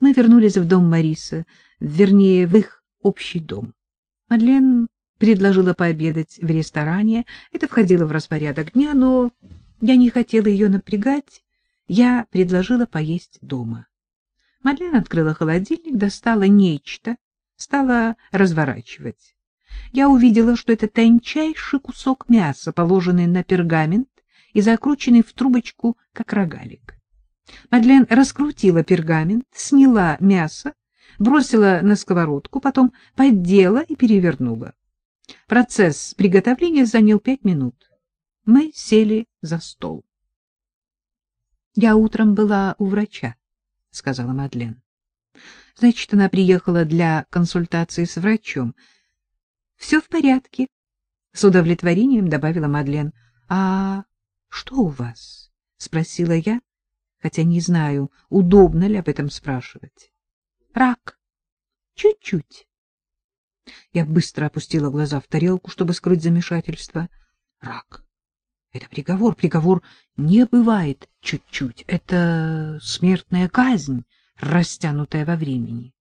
Мы вернулись в дом Мариса, вернее, в их общий дом. Мадлен предложила пообедать в ресторане. Это входило в распорядок дня, но я не хотела ее напрягать. Я предложила поесть дома. Мадлен открыла холодильник, достала нечто, стала разворачивать. Я увидела, что это тончайший кусок мяса, положенный на пергамент и закрученный в трубочку, как рогалик. Мадлен раскрутила пергамент, сняла мясо, бросила на сковородку, потом поддела и перевернула. Процесс приготовления занял пять минут. Мы сели за стол. — Я утром была у врача, — сказала Мадлен. Значит, она приехала для консультации с врачом. — Все в порядке, — с удовлетворением добавила Мадлен. — А что у вас? — спросила я, хотя не знаю, удобно ли об этом спрашивать. — Рак. Чуть-чуть. Я быстро опустила глаза в тарелку, чтобы скрыть замешательство. Рак. Это приговор. Приговор не бывает чуть-чуть. Это смертная казнь, растянутая во времени.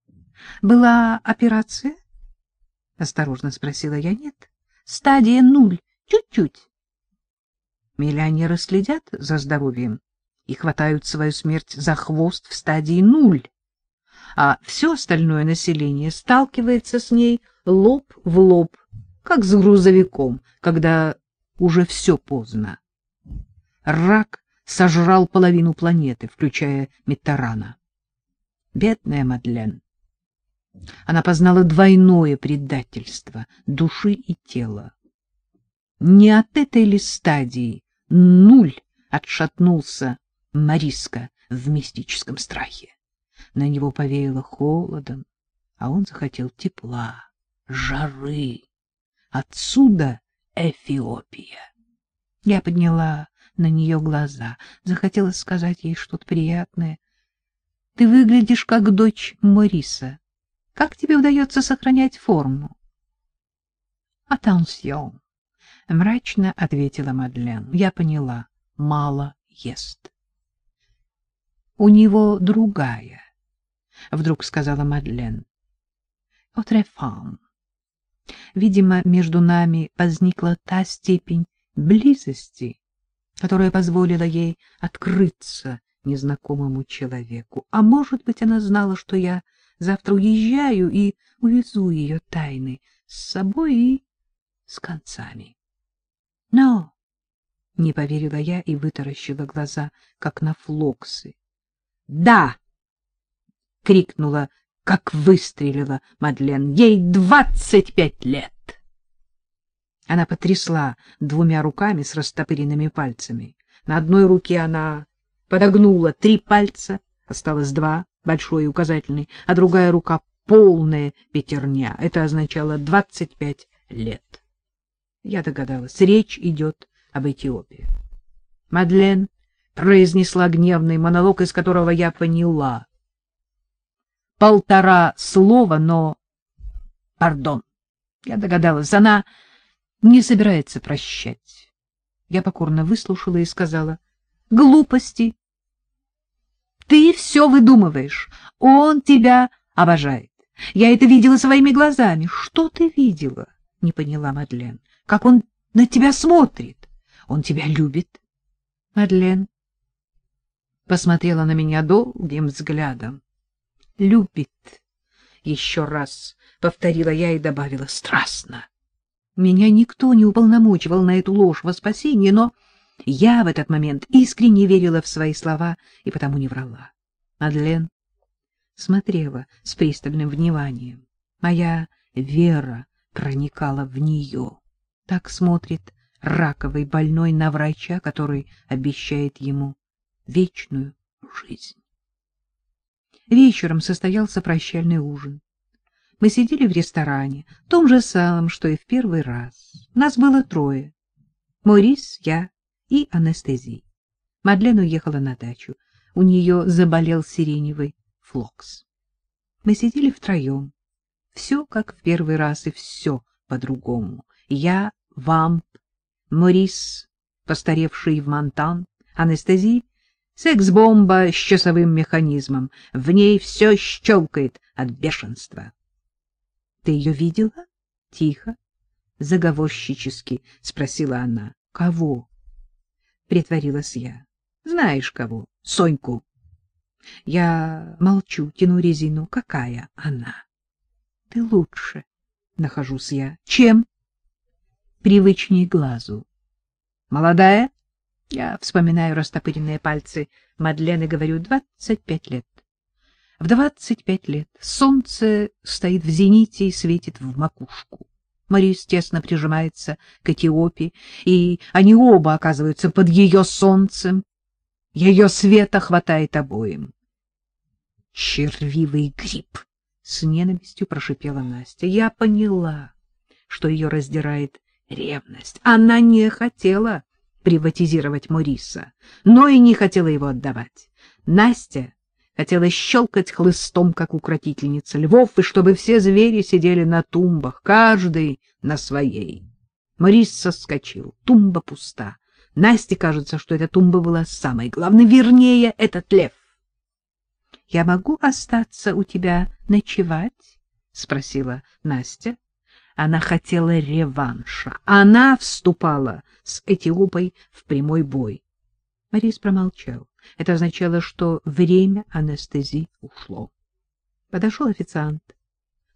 — Была операция? — осторожно спросила я. — Нет. Стадия нуль. Чуть-чуть. Миллионеры следят за здоровьем и хватают свою смерть за хвост в стадии нуль, а все остальное население сталкивается с ней лоб в лоб, как с грузовиком, когда уже все поздно. Рак сожрал половину планеты, включая Митарана. Бедная Мадлен. Она познала двойное предательство души и тела. Не от этой ли стадии нуль отшатнулся Мариска в мистическом страхе. На него повеяло холодом, а он захотел тепла, жары. Отсюда Эфиопия. Я подняла на нее глаза, захотела сказать ей что-то приятное. — Ты выглядишь как дочь Мориса. Как тебе удается сохранять форму? — Атансьон, — мрачно ответила Мадлен. Я поняла, мало ест. — У него другая, — вдруг сказала Мадлен. — Отрефам. Видимо, между нами возникла та степень близости, которая позволила ей открыться незнакомому человеку. А может быть, она знала, что я завтра уезжаю и увезу ее тайны с собой и с концами. Но не поверила я и вытаращила глаза, как на флоксы. «Да!» — крикнула как выстрелила Мадлен. Ей двадцать пять лет. Она потрясла двумя руками с растопыренными пальцами. На одной руке она подогнула три пальца, осталось два, большой и указательный, а другая рука полная пятерня. Это означало двадцать пять лет. Я догадалась, речь идет об Эфиопии. Мадлен произнесла гневный монолог, из которого я поняла — полтора слова, но... Пардон. Я догадалась, она не собирается прощать. Я покорно выслушала и сказала. Глупости. Ты все выдумываешь. Он тебя обожает. Я это видела своими глазами. Что ты видела? Не поняла Мадлен. Как он на тебя смотрит. Он тебя любит. Мадлен посмотрела на меня долгим взглядом любит. Еще раз повторила я и добавила страстно. Меня никто не уполномочивал на эту ложь во спасение, но я в этот момент искренне верила в свои слова и потому не врала. Мадлен смотрела с пристальным вниманием. Моя вера проникала в нее. Так смотрит раковый больной на врача, который обещает ему вечную жизнь. Вечером состоялся прощальный ужин. Мы сидели в ресторане, том же самом, что и в первый раз. Нас было трое. Морис, я и анестезий. Мадлен уехала на дачу. У нее заболел сиреневый флокс. Мы сидели втроем. Все как в первый раз и все по-другому. Я, вамп, Морис, постаревший в Монтан, анестезий, Секс-бомба с часовым механизмом. В ней все щелкает от бешенства. — Ты ее видела? — Тихо, заговорщически спросила она. — Кого? — притворилась я. — Знаешь кого? Соньку. Я молчу, тяну резину. Какая она? — Ты лучше, — нахожусь я. — Чем? — Привычнее глазу. — Молодая? Я вспоминаю растопыренные пальцы Мадлен говорю, двадцать пять лет. В двадцать пять лет солнце стоит в зените и светит в макушку. Морис тесно прижимается к Этиопии, и они оба оказываются под ее солнцем. Ее света хватает обоим. «Червивый гриб!» — с ненавистью прошипела Настя. Я поняла, что ее раздирает ревность. Она не хотела приватизировать Мориса, но и не хотела его отдавать. Настя хотела щелкать хлыстом, как укротительница львов, и чтобы все звери сидели на тумбах, каждый на своей. Морис соскочил, тумба пуста. Насте кажется, что эта тумба была самой главной, вернее, этот лев. — Я могу остаться у тебя ночевать? — спросила Настя. Она хотела реванша. Она вступала с Этиопой в прямой бой. Морис промолчал. Это означало, что время анестезии ушло. Подошел официант.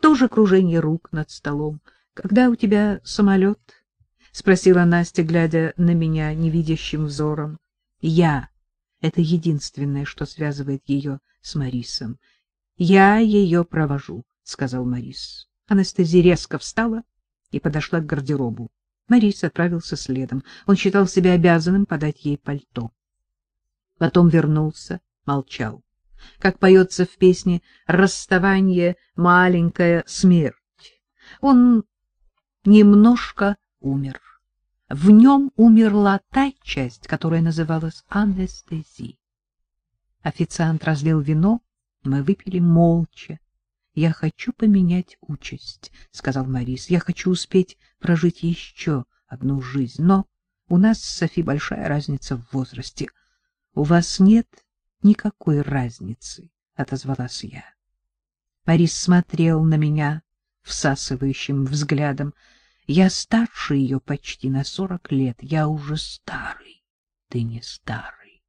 Тоже кружение рук над столом. — Когда у тебя самолет? — спросила Настя, глядя на меня невидящим взором. — Я. Это единственное, что связывает ее с Марисом. — Я ее провожу, — сказал Марис. Анестезия резко встала и подошла к гардеробу. Марис отправился следом. Он считал себя обязанным подать ей пальто. Потом вернулся, молчал. Как поется в песне «Расставание — маленькая смерть». Он немножко умер. В нем умерла та часть, которая называлась анестезией. Официант разлил вино, мы выпили молча. Я хочу поменять участь, сказал Марис. Я хочу успеть прожить еще одну жизнь, но у нас с Софи большая разница в возрасте. У вас нет никакой разницы, отозвалась я. Марис смотрел на меня всасывающим взглядом. Я старше ее почти на сорок лет. Я уже старый. Ты не старый.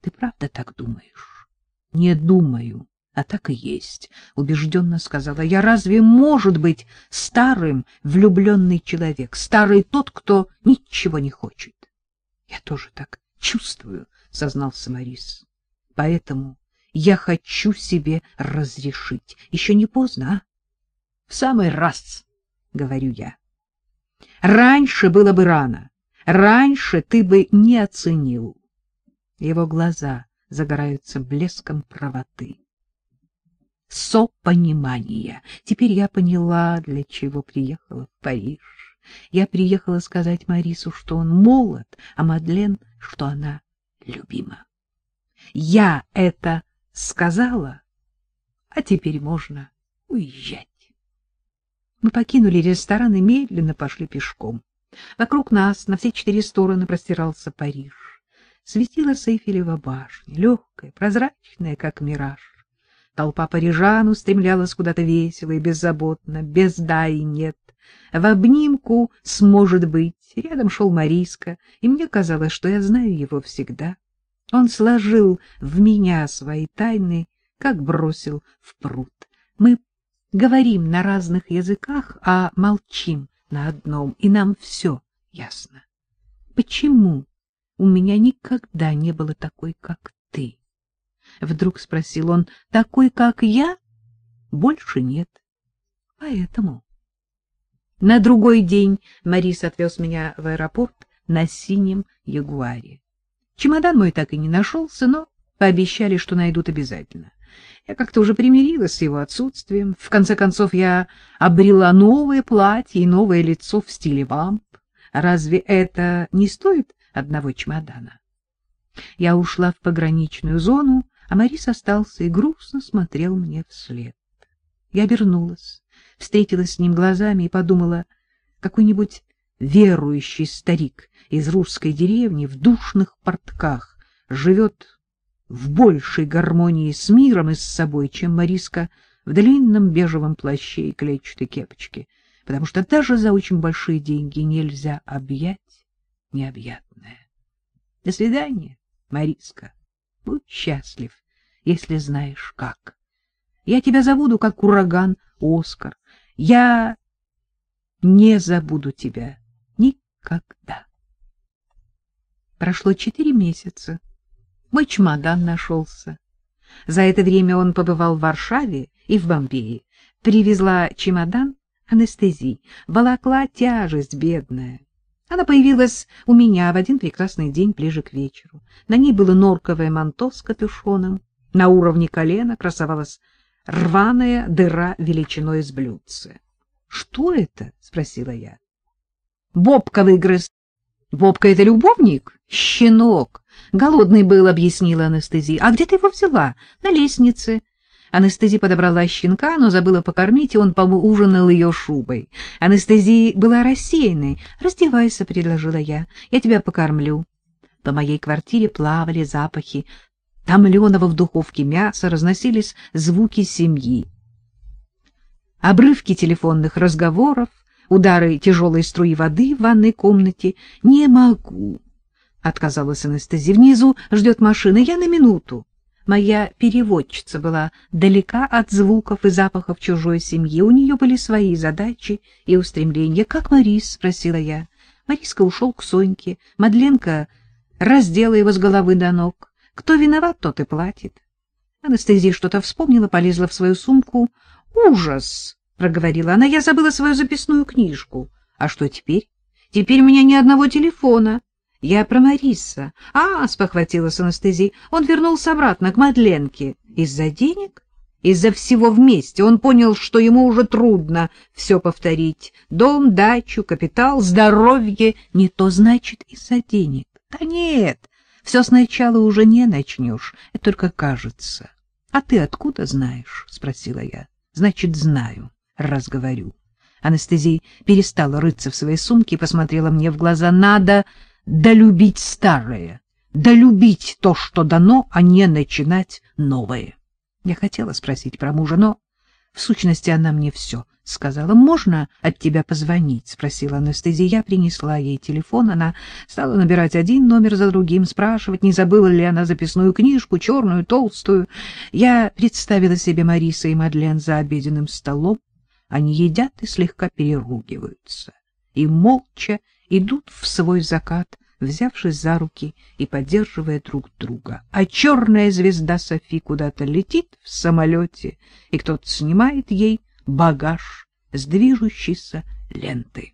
Ты правда так думаешь? Не думаю а так и есть, — убежденно сказала я. Разве может быть старым влюбленный человек, старый тот, кто ничего не хочет? Я тоже так чувствую, — сознался Морис. Поэтому я хочу себе разрешить. Еще не поздно, а? В самый раз, — говорю я. Раньше было бы рано. Раньше ты бы не оценил. Его глаза загораются блеском правоты сопонимания. Теперь я поняла, для чего приехала в Париж. Я приехала сказать Марису, что он молод, а Мадлен, что она любима. Я это сказала, а теперь можно уезжать. Мы покинули ресторан и медленно пошли пешком. Вокруг нас на все четыре стороны простирался Париж. Светила Эйфелева башня, легкая, прозрачная, как мираж. Толпа парижан устремлялась куда-то весело и беззаботно, без «да» и «нет». В обнимку сможет быть. Рядом шел Мариска, и мне казалось, что я знаю его всегда. Он сложил в меня свои тайны, как бросил в пруд. Мы говорим на разных языках, а молчим на одном, и нам все ясно. Почему у меня никогда не было такой, как вдруг спросил он. — Такой, как я? Больше нет. Поэтому. На другой день Марис отвез меня в аэропорт на синем ягуаре. Чемодан мой так и не нашелся, но пообещали, что найдут обязательно. Я как-то уже примирилась с его отсутствием. В конце концов, я обрела новое платье и новое лицо в стиле вамп. Разве это не стоит одного чемодана? Я ушла в пограничную зону, а Марис остался и грустно смотрел мне вслед. Я обернулась, встретилась с ним глазами и подумала, какой-нибудь верующий старик из русской деревни в душных портках живет в большей гармонии с миром и с собой, чем Мариска в длинном бежевом плаще и клетчатой кепочке, потому что даже за очень большие деньги нельзя объять необъятное. До свидания, Мариска. Будь счастлив, если знаешь как. Я тебя забуду, как ураган Оскар. Я не забуду тебя никогда. Прошло четыре месяца. Мой чемодан нашелся. За это время он побывал в Варшаве и в Бомбее. Привезла чемодан анестезии, волокла тяжесть бедная. Она появилась у меня в один прекрасный день ближе к вечеру. На ней было норковое манто с капюшоном. На уровне колена красовалась рваная дыра величиной с блюдце. — Что это? — спросила я. — Бобка выгрыз. — Бобка — это любовник? — Щенок. Голодный был, — объяснила анестезия. — А где ты его взяла? — На лестнице. Анестезия подобрала щенка, но забыла покормить, и он поужинал ее шубой. Анестезия была рассеянной. «Раздевайся», — предложила я, — «я тебя покормлю». По моей квартире плавали запахи томленого в духовке мяса, разносились звуки семьи. Обрывки телефонных разговоров, удары тяжелой струи воды в ванной комнате. «Не могу», — отказалась Анестезия. «Внизу ждет машина, я на минуту». Моя переводчица была далека от звуков и запахов чужой семьи. У нее были свои задачи и устремления. «Как Марис?» — спросила я. Мариска ушел к Соньке. Мадленка раздела его с головы до ног. Кто виноват, тот и платит. Анастасия что-то вспомнила, полезла в свою сумку. «Ужас!» — проговорила она. «Я забыла свою записную книжку. А что теперь? Теперь у меня ни одного телефона». Я про Мариса. А, спохватилась Анастезия. Он вернулся обратно к Мадленке. Из-за денег? Из-за всего вместе. Он понял, что ему уже трудно все повторить. Дом, дачу, капитал, здоровье. Не то значит из-за денег. Да нет, все сначала уже не начнешь. Это только кажется. А ты откуда знаешь? Спросила я. Значит, знаю, раз говорю. Анастезия перестала рыться в своей сумке и посмотрела мне в глаза. Надо долюбить старое, долюбить то, что дано, а не начинать новое. Я хотела спросить про мужа, но в сущности она мне все сказала. «Можно от тебя позвонить?» — спросила Анастезия. Я принесла ей телефон. Она стала набирать один номер за другим, спрашивать, не забыла ли она записную книжку, черную, толстую. Я представила себе Мариса и Мадлен за обеденным столом. Они едят и слегка переругиваются. И молча идут в свой закат, взявшись за руки и поддерживая друг друга. А черная звезда Софи куда-то летит в самолете, и кто-то снимает ей багаж с движущейся ленты.